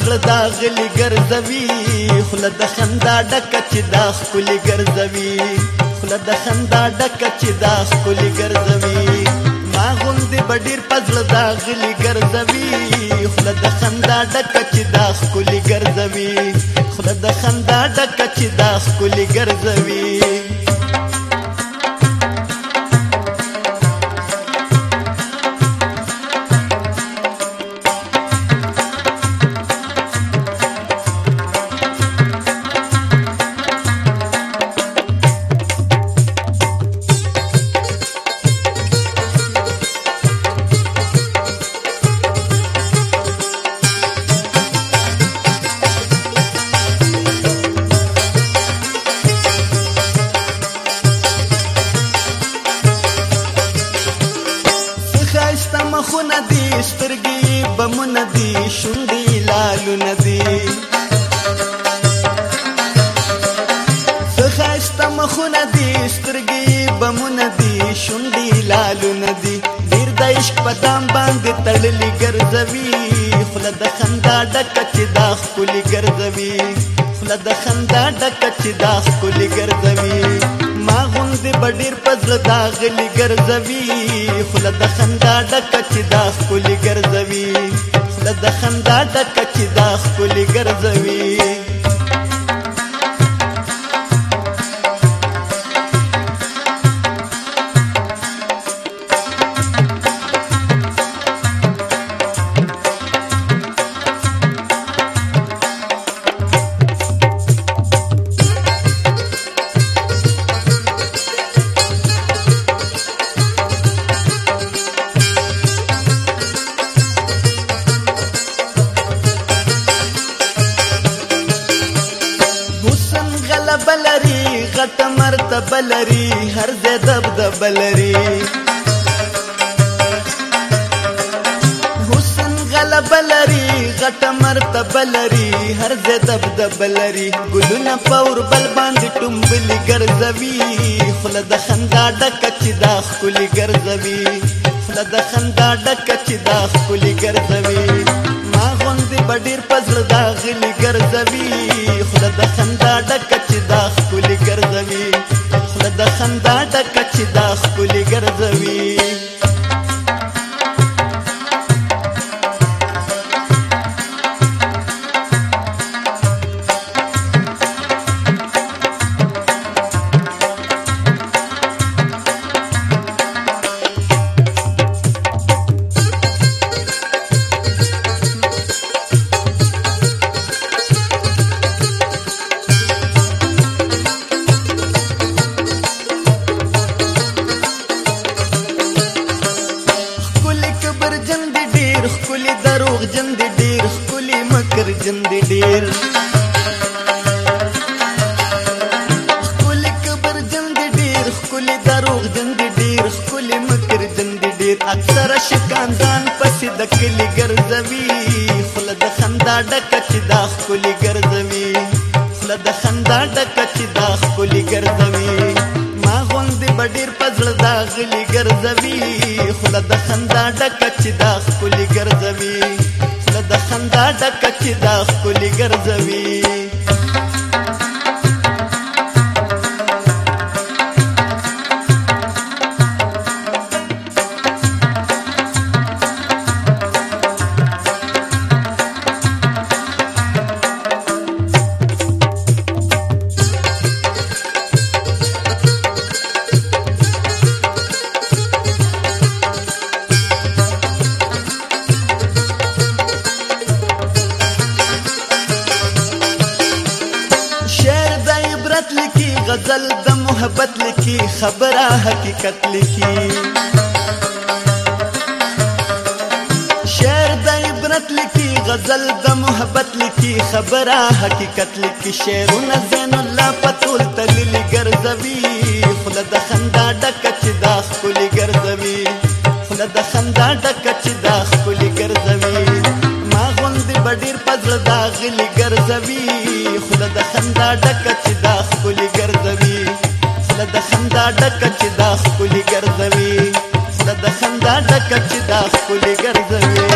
پزړه دا غلي ګرځوي خوله د خندا ډکه چې دا خولي ګرځوي خوله د خندا ډکه چې دا خولي ګرځوي ما غوندې بډیر پزړه دا غلي ګرځوي خوله د خندا ډکه چې دا خولي ګرځوي خوله د خندا ډکه چې دا خولي ګرځوي خیالو ندی سخشت مخونه دی سترګي بمونه دی شونډي لالو ندی ډیر د عشق په دام باندې تړلې ګرځوي خوله د خندا ډکه چې دا خولي ګرځوي خوله د خندا ډکه چې دا خولي ګرځوي ما غوندې بډیر پزړه داغلی ګرځوي خوله د خندا ډکه چې دا ښکلي ګرځوي خوله د خندا ډکه چې دا ښکلي ګرځوي بلری هر ځای دب د بلری حسن غل بلری غټ مرته بلری هر ځای دب د بلری ګلونه پور بل باندې ټومبلی ګرځوي خله د خندا ډک چې دا خولي ګرځوي خله د خندا ډک چې دا خولي ګرځوي ما غوندې بډیر پزړه دا غلي ګرځوي ډیر خولي دروغ جن دي ډیر خولي مکر جن دي ډیر خولي کبر جن دي ډیر خولي دروغ جن دي ډیر خولي مکر جن دي ډیر اکثر شکاندان پس د کلی ګرځوي خل د خندا ډک چې دا خولي ګرځوي خل د خندا ډک چې دا خولي ګرځوي ښاغلي ګرځوي خوله د خندا ډکه چې دا ښکلي ګرځوي خوله د خندا ډکه چې دا ښکلي ګرځوي سنت لکی غزل د محبت لکی خبره حقیقت لکی شعر د عبرت لکی غزل د محبت لکی خبره حقیقت لکی شعرونه زین الله پتول تلل ګرځوي خله د خندا ډکه چې دا خپل ګرځوي خله د خندا ډکه چې دا خپل ګرځوي ما غوندې بډیر پزړه دا غلي ګرځوي خله د خندا ډکه خندا ډک چې دا خولي ګرځوي خدا د خندا ډک چې دا خولي ګرځوي